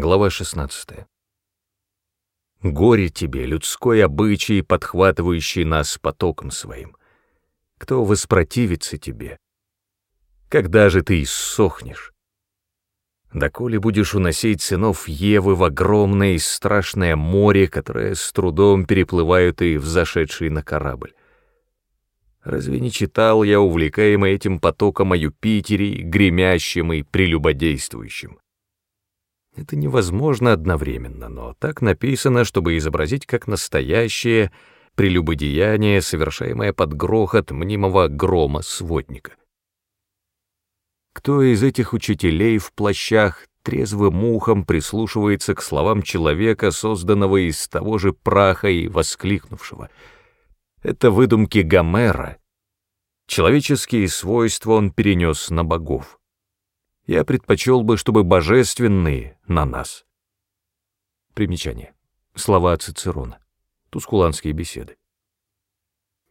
Глава 16. Горе тебе, людской обычай, подхватывающий нас потоком своим. Кто воспротивится тебе? Когда же ты иссохнешь? Доколе будешь уносить сынов Евы в огромное и страшное море, которое с трудом переплывают и взошедшие на корабль? Разве не читал я, увлекаемый этим потоком о Юпитере, гремящим и прелюбодействующим? Это невозможно одновременно, но так написано, чтобы изобразить как настоящее прелюбодеяние, совершаемое под грохот мнимого грома сводника. Кто из этих учителей в плащах трезвым ухом прислушивается к словам человека, созданного из того же праха и воскликнувшего? Это выдумки Гомера. Человеческие свойства он перенес на богов я предпочел бы, чтобы божественные на нас. Примечание. Слова Цицерона. Тускуланские беседы.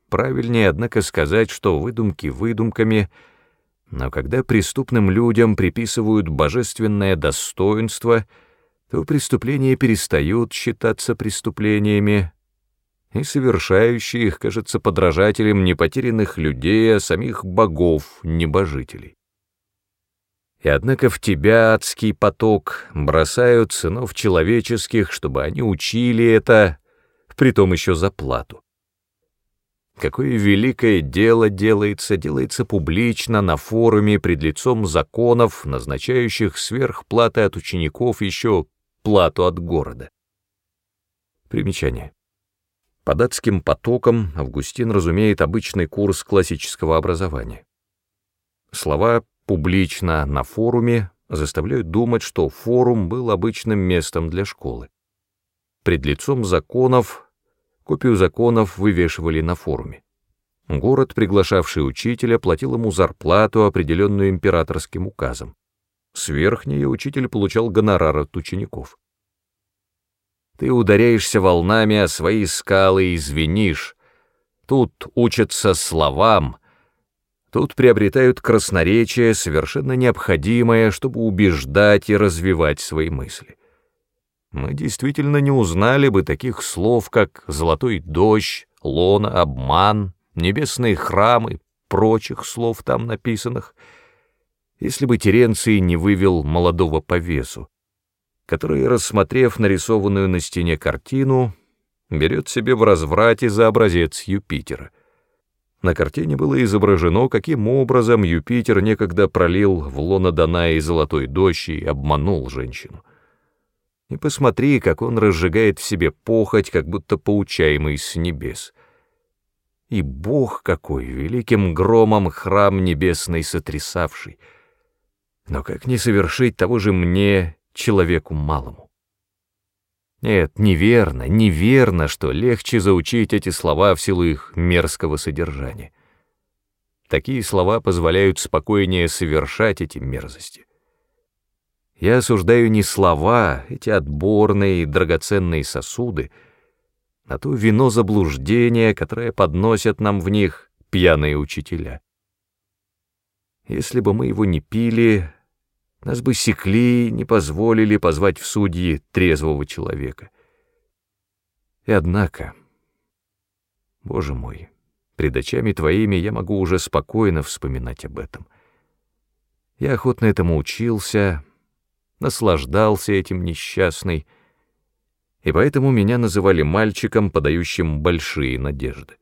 Правильнее, однако, сказать, что выдумки выдумками, но когда преступным людям приписывают божественное достоинство, то преступления перестают считаться преступлениями, и совершающие их кажется подражателем не потерянных людей, а самих богов, небожителей. И однако в тебя, адский поток, бросают сынов человеческих, чтобы они учили это, притом еще за плату. Какое великое дело делается, делается публично на форуме пред лицом законов, назначающих сверхплаты от учеников еще плату от города. Примечание. Под адским потоком Августин разумеет обычный курс классического образования. Слова публично на форуме заставляют думать, что форум был обычным местом для школы. Пред лицом законов копию законов вывешивали на форуме. Город, приглашавший учителя, платил ему зарплату, определенную императорским указом. Сверх нее учитель получал гонорар от учеников. Ты ударяешься волнами о свои скалы и звенишь. Тут учатся словам — Тут приобретают красноречие, совершенно необходимое, чтобы убеждать и развивать свои мысли. Мы действительно не узнали бы таких слов, как «золотой дождь», «лона», «обман», «небесные храмы», прочих слов там написанных, если бы Теренций не вывел молодого по весу, который, рассмотрев нарисованную на стене картину, берет себе в разврате за образец Юпитера. На картине было изображено, каким образом Юпитер некогда пролил в лоно Данаи золотой дождь и обманул женщину. И посмотри, как он разжигает в себе похоть, как будто поучаемый с небес. И Бог какой, великим громом храм небесный сотрясавший. Но как не совершить того же мне, человеку малому? Нет, неверно, неверно, что легче заучить эти слова в силу их мерзкого содержания. Такие слова позволяют спокойнее совершать эти мерзости. Я осуждаю не слова, эти отборные и драгоценные сосуды, а то вино заблуждения, которое подносят нам в них пьяные учителя. Если бы мы его не пили, нас бы секли, не позволили позвать в судьи трезвого человека. И однако, Боже мой, пред очами Твоими я могу уже спокойно вспоминать об этом. Я охотно этому учился, наслаждался этим несчастный, и поэтому меня называли мальчиком, подающим большие надежды.